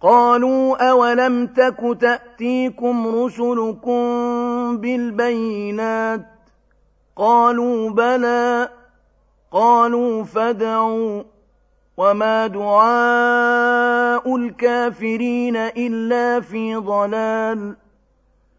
قالوا أولم تك تأتيكم رسلكم بالبينات قالوا بلى قالوا فادعوا وما دعاء الكافرين إلا في ضلال